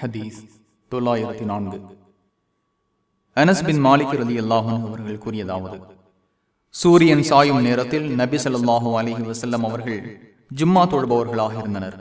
ஹதீஸ் தொள்ளாயிரத்தி நான்கு அனஸ் பின் மாலிக் அலி அல்லாஹன் அவர்கள் கூறியதாவது சூரியன் சாயும் நேரத்தில் நபி சல்லாஹூ அலிஹி வசல்லம் அவர்கள் ஜும்மா தொழுபவர்களாக இருந்தனர்.